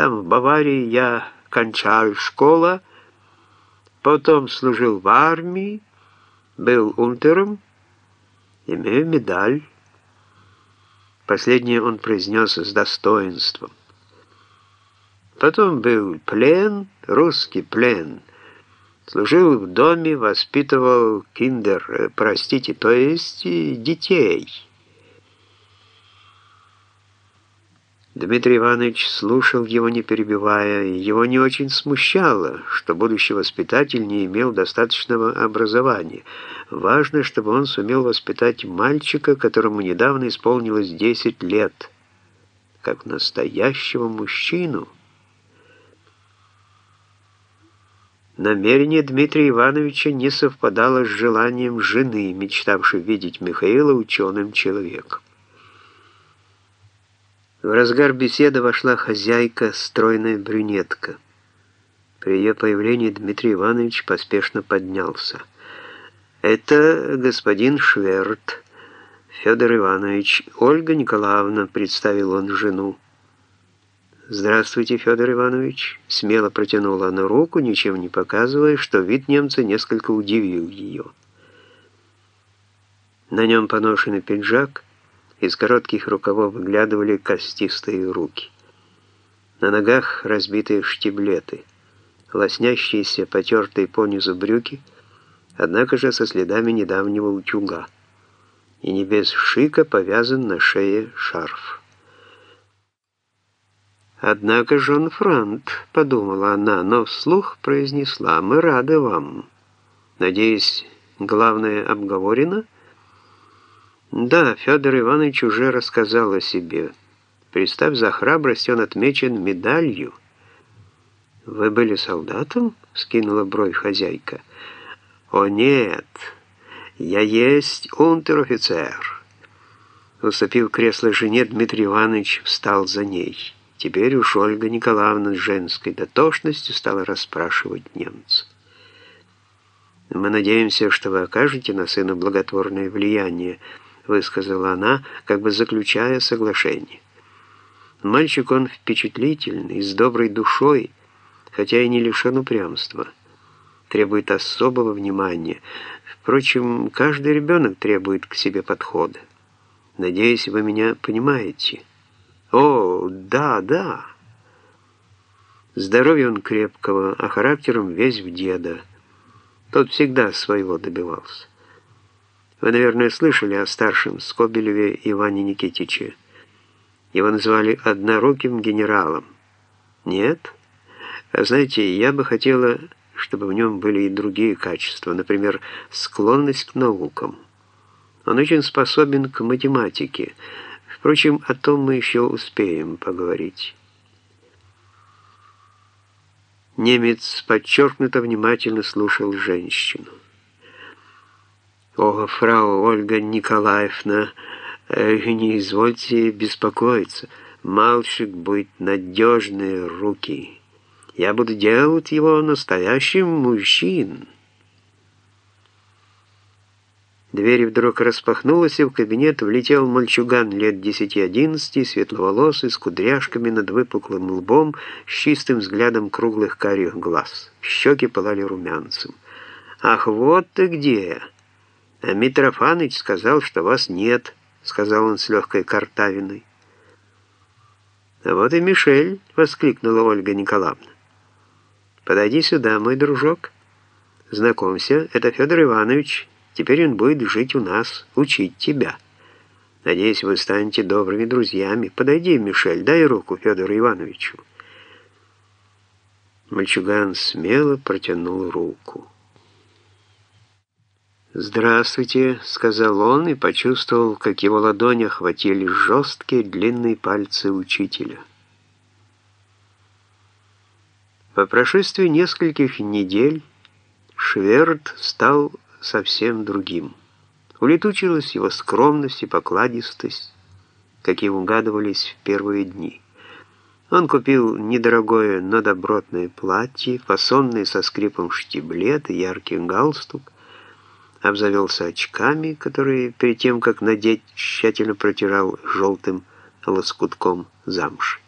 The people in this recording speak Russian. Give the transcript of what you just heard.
Там в Баварии я кончал школа, потом служил в армии, был унтером, имею медаль. Последнее он произнес с достоинством. Потом был плен, русский плен. Служил в доме, воспитывал киндер, э, простите, то есть э, детей. Дмитрий Иванович слушал его, не перебивая, его не очень смущало, что будущий воспитатель не имел достаточного образования. Важно, чтобы он сумел воспитать мальчика, которому недавно исполнилось 10 лет, как настоящего мужчину. Намерение Дмитрия Ивановича не совпадало с желанием жены, мечтавшей видеть Михаила ученым человеком. В разгар беседы вошла хозяйка, стройная брюнетка. При ее появлении Дмитрий Иванович поспешно поднялся. «Это господин Шверт, Федор Иванович. Ольга Николаевна», — представил он жену. «Здравствуйте, Федор Иванович», — смело протянула она руку, ничем не показывая, что вид немца несколько удивил ее. На нем поношенный пиджак — из коротких рукавов выглядывали костистые руки. На ногах разбитые штиблеты, лоснящиеся, потертые понизу брюки, однако же со следами недавнего утюга. И не без шика повязан на шее шарф. «Однако, Жон Франт», — подумала она, но вслух произнесла, «мы рады вам. Надеюсь, главное обговорено?» Да, Федор Иванович уже рассказал о себе. Представь, за храбрость он отмечен медалью. «Вы были солдатом?» — скинула бровь хозяйка. «О нет, я есть унтер-офицер». Уступив кресло жене, Дмитрий Иванович встал за ней. Теперь уж Ольга Николаевна с женской дотошностью стала расспрашивать немца. «Мы надеемся, что вы окажете на сына благотворное влияние», высказала она, как бы заключая соглашение. Мальчик он впечатлительный, с доброй душой, хотя и не лишен упрямства. Требует особого внимания. Впрочем, каждый ребенок требует к себе подхода. Надеюсь, вы меня понимаете. О, да, да. Здоровье он крепкого, а характером весь в деда. Тот всегда своего добивался. Вы, наверное, слышали о старшем Скобелеве Иване Никитиче. Его называли «одноруким генералом». Нет? А знаете, я бы хотела, чтобы в нем были и другие качества, например, склонность к наукам. Он очень способен к математике. Впрочем, о том мы еще успеем поговорить. Немец подчеркнуто внимательно слушал женщину. «О, фрау Ольга Николаевна, э, не извольте беспокоиться. Мальчик будет надежные руки. Я буду делать его настоящим мужчин». Дверь вдруг распахнулась, и в кабинет влетел мальчуган лет десяти-одиннадцати, светловолосый, с кудряшками над выпуклым лбом, с чистым взглядом круглых карих глаз. Щеки пылали румянцем. «Ах, вот ты где!» «А Митрофаныч сказал, что вас нет», — сказал он с легкой картавиной. «А вот и Мишель!» — воскликнула Ольга Николаевна. «Подойди сюда, мой дружок. Знакомься, это Федор Иванович. Теперь он будет жить у нас, учить тебя. Надеюсь, вы станете добрыми друзьями. Подойди, Мишель, дай руку Федору Ивановичу». Мальчуган смело протянул руку. «Здравствуйте», — сказал он и почувствовал, как его ладони охватили жесткие длинные пальцы учителя. По прошествии нескольких недель Шверд стал совсем другим. Улетучилась его скромность и покладистость, какие угадывались в первые дни. Он купил недорогое, но добротное платье, фасонное со скрипом штиблет и яркий галстук, обзавелся очками, которые перед тем, как надеть, тщательно протирал желтым лоскутком замши.